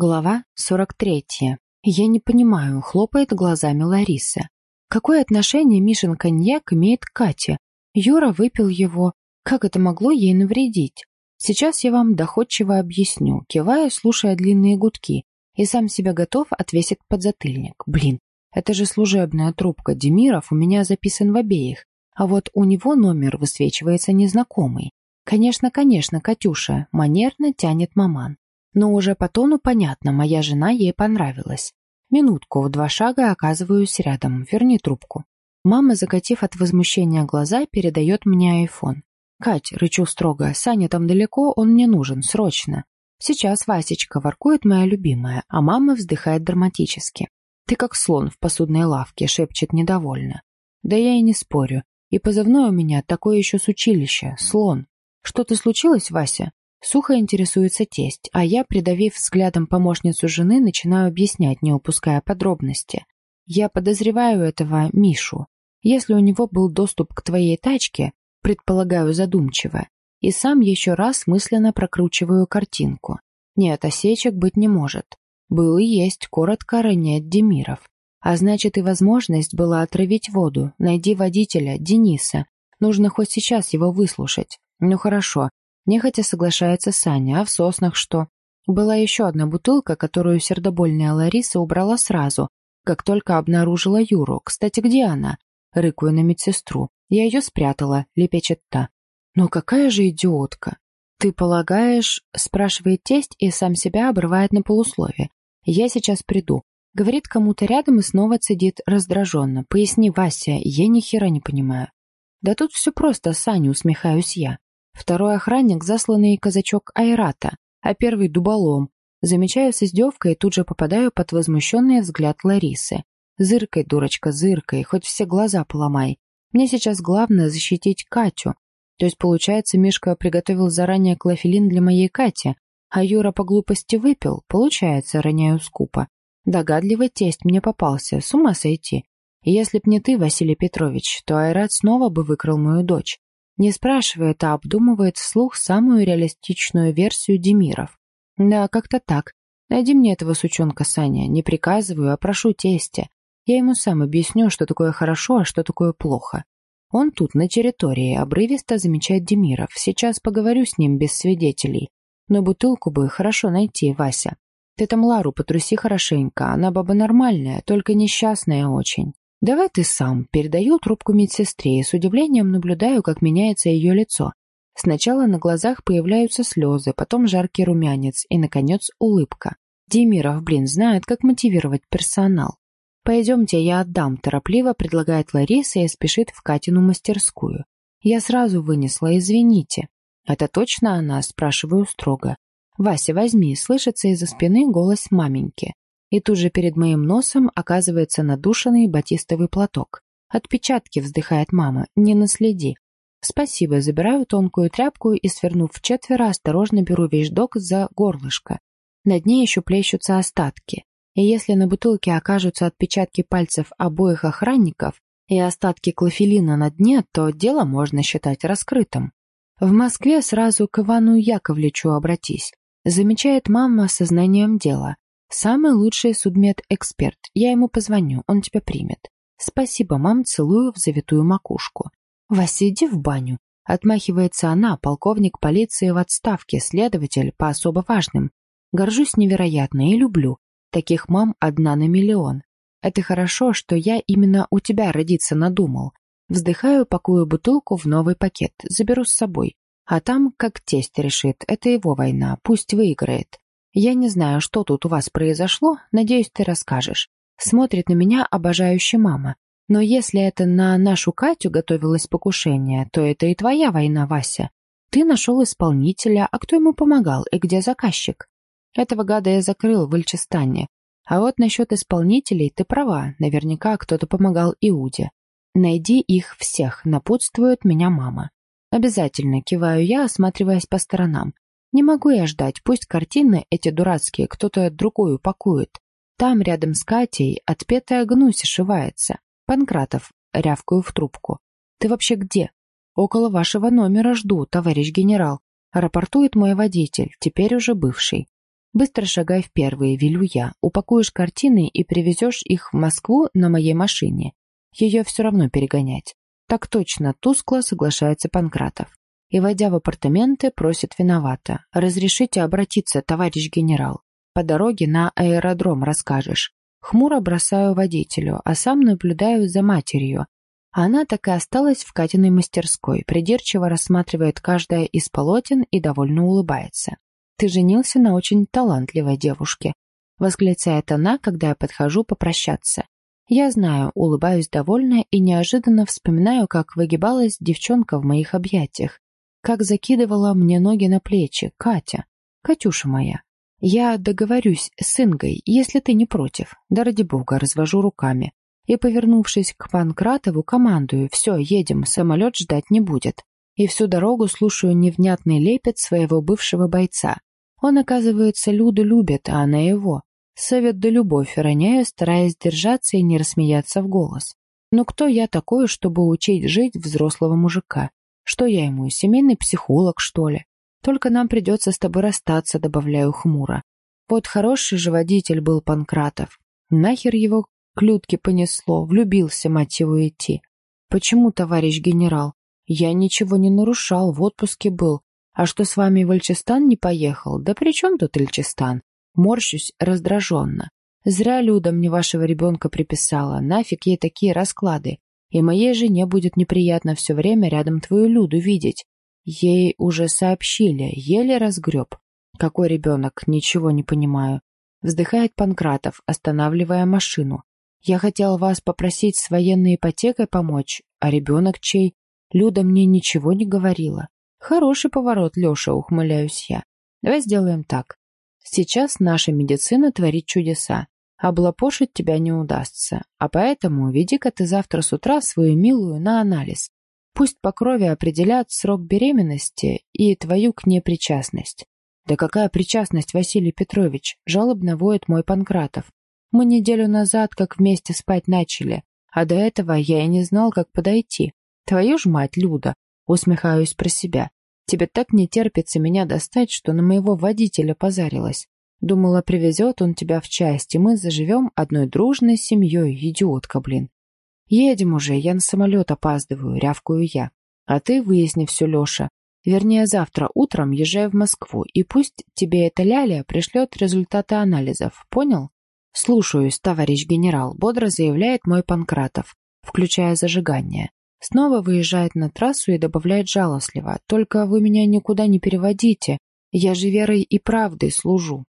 Глава 43. Я не понимаю, хлопает глазами Лариса. Какое отношение Мишин коньяк имеет к Кате? Юра выпил его. Как это могло ей навредить? Сейчас я вам доходчиво объясню, кивая, слушая длинные гудки, и сам себя готов отвесить подзатыльник. Блин, это же служебная трубка. Демиров у меня записан в обеих, а вот у него номер высвечивается незнакомый. Конечно, конечно, Катюша, манерно тянет маман. Но уже по тону понятно, моя жена ей понравилась. Минутку, в два шага оказываюсь рядом. Верни трубку. Мама, закатив от возмущения глаза, передает мне айфон. «Кать», — рычу строго, — «Саня там далеко, он мне нужен, срочно». Сейчас Васечка воркует моя любимая, а мама вздыхает драматически. «Ты как слон в посудной лавке», — шепчет недовольно. «Да я и не спорю. И позывной у меня такое еще с училища, слон. Что-то случилось, Вася?» Сухо интересуется тесть, а я, придавив взглядом помощницу жены, начинаю объяснять, не упуская подробности. Я подозреваю этого Мишу. Если у него был доступ к твоей тачке, предполагаю задумчиво, и сам еще раз мысленно прокручиваю картинку. Нет, осечек быть не может. Был и есть, коротко роняет Демиров. А значит и возможность была отравить воду. Найди водителя, Дениса. Нужно хоть сейчас его выслушать. Ну хорошо, Нехотя соглашается Саня, а в соснах что? Была еще одна бутылка, которую сердобольная Лариса убрала сразу, как только обнаружила Юру. Кстати, где она? Рыкую на медсестру. Я ее спрятала, лепечет та. Но какая же идиотка! Ты полагаешь, спрашивает тесть и сам себя обрывает на полусловие. Я сейчас приду. Говорит кому-то рядом и снова цедит раздраженно. Поясни, Вася, я ни хера не понимаю. Да тут все просто, Саня, усмехаюсь я. Второй охранник — засланный казачок Айрата, а первый — дуболом. Замечаю с издевкой и тут же попадаю под возмущенный взгляд Ларисы. Зыркой, дурочка, зыркой, хоть все глаза поломай. Мне сейчас главное защитить Катю. То есть, получается, Мишка приготовил заранее клофелин для моей Кати, а Юра по глупости выпил, получается, роняю скупо. Догадливый тесть мне попался, с ума сойти. Если б не ты, Василий Петрович, то Айрат снова бы выкрал мою дочь. Не спрашивает, а обдумывает вслух самую реалистичную версию Демиров. Да, как-то так. Найди мне этого сучонка, Саня. Не приказываю, а прошу тестя. Я ему сам объясню, что такое хорошо, а что такое плохо. Он тут, на территории, обрывисто замечает Демиров. Сейчас поговорю с ним без свидетелей. Но бутылку бы хорошо найти, Вася. Ты там Лару потруси хорошенько, она баба нормальная, только несчастная очень. «Давай ты сам». Передаю трубку медсестре и с удивлением наблюдаю, как меняется ее лицо. Сначала на глазах появляются слезы, потом жаркий румянец и, наконец, улыбка. Демиров, блин, знает, как мотивировать персонал. «Пойдемте, я отдам», — торопливо предлагает Лариса и спешит в Катину мастерскую. Я сразу вынесла, извините. «Это точно она?» — спрашиваю строго. «Вася, возьми», — слышится из-за спины голос маменьки. И тут же перед моим носом оказывается надушенный батистовый платок. «Отпечатки», — вздыхает мама, — «не наследи». «Спасибо», забираю тонкую тряпку и, свернув в четверо, осторожно беру вещдок за горлышко. На дне еще плещутся остатки. И если на бутылке окажутся отпечатки пальцев обоих охранников и остатки клофелина на дне, то дело можно считать раскрытым. В Москве сразу к Ивану Яковлевичу обратись. Замечает мама сознанием дела. Самый лучший судмедэксперт. Я ему позвоню, он тебя примет. Спасибо, мам, целую в завитую макушку. Вася, иди в баню. Отмахивается она, полковник полиции в отставке, следователь по особо важным. Горжусь невероятно и люблю. Таких мам одна на миллион. Это хорошо, что я именно у тебя родиться надумал. Вздыхаю, пакую бутылку в новый пакет, заберу с собой. А там, как тесть решит, это его война, пусть выиграет. Я не знаю, что тут у вас произошло, надеюсь, ты расскажешь. Смотрит на меня обожающая мама. Но если это на нашу Катю готовилось покушение, то это и твоя война, Вася. Ты нашел исполнителя, а кто ему помогал и где заказчик? Этого гада я закрыл в Ильчестане. А вот насчет исполнителей ты права, наверняка кто-то помогал Иуде. Найди их всех, напутствует меня мама. Обязательно киваю я, осматриваясь по сторонам. Не могу я ждать, пусть картины эти дурацкие кто-то другой упакует. Там, рядом с Катей, отпетая гнусь ошивается. Панкратов, рявкаю в трубку. Ты вообще где? Около вашего номера жду, товарищ генерал. Рапортует мой водитель, теперь уже бывший. Быстро шагай в первые, велю я. Упакуешь картины и привезешь их в Москву на моей машине. Ее все равно перегонять. Так точно, тускло соглашается Панкратов. И, войдя в апартаменты, просит виновата. «Разрешите обратиться, товарищ генерал. По дороге на аэродром расскажешь». Хмуро бросаю водителю, а сам наблюдаю за матерью. Она так и осталась в Катиной мастерской, придирчиво рассматривает каждое из полотен и довольно улыбается. «Ты женился на очень талантливой девушке», — восклицает она, когда я подхожу попрощаться. Я знаю, улыбаюсь довольно и неожиданно вспоминаю, как выгибалась девчонка в моих объятиях, как закидывала мне ноги на плечи, Катя, Катюша моя. Я договорюсь с Ингой, если ты не против. Да ради бога, развожу руками. И, повернувшись к Панкратову, командую, все, едем, самолет ждать не будет. И всю дорогу слушаю невнятный лепет своего бывшего бойца. Он, оказывается, Люду любит, а она его. Совет да любовь роняю, стараясь держаться и не рассмеяться в голос. Но кто я такой, чтобы учить жить взрослого мужика? Что я ему, семейный психолог, что ли? Только нам придется с тобой расстаться, добавляю хмуро. Вот хороший же водитель был Панкратов. Нахер его к Людке понесло, влюбился, мать его, идти. Почему, товарищ генерал? Я ничего не нарушал, в отпуске был. А что с вами в Ильчестан не поехал? Да при чем тут Ильчестан? Морщусь раздраженно. Зря Люда мне вашего ребенка приписала. Нафиг ей такие расклады. И моей жене будет неприятно все время рядом твою Люду видеть. Ей уже сообщили, еле разгреб. Какой ребенок, ничего не понимаю. Вздыхает Панкратов, останавливая машину. Я хотел вас попросить с военной ипотекой помочь, а ребенок чей? Люда мне ничего не говорила. Хороший поворот, Леша, ухмыляюсь я. Давай сделаем так. Сейчас наша медицина творит чудеса. Облапошить тебя не удастся. А поэтому веди-ка ты завтра с утра свою милую на анализ. Пусть по крови определят срок беременности и твою к ней причастность. Да какая причастность, Василий Петрович? Жалобно воет мой Панкратов. Мы неделю назад как вместе спать начали, а до этого я и не знал, как подойти. Твою ж мать, Люда, усмехаюсь про себя. Тебе так не терпится меня достать, что на моего водителя позарилась. Думала, привезет он тебя в часть, и мы заживем одной дружной семьей, идиотка, блин. Едем уже, я на самолет опаздываю, рявкую я. А ты выясни все, Леша. Вернее, завтра утром езжай в Москву, и пусть тебе эта ляля пришлет результаты анализов, понял? Слушаюсь, товарищ генерал, бодро заявляет мой Панкратов, включая зажигание. Снова выезжает на трассу и добавляет жалостливо. «Только вы меня никуда не переводите. Я же верой и правдой служу».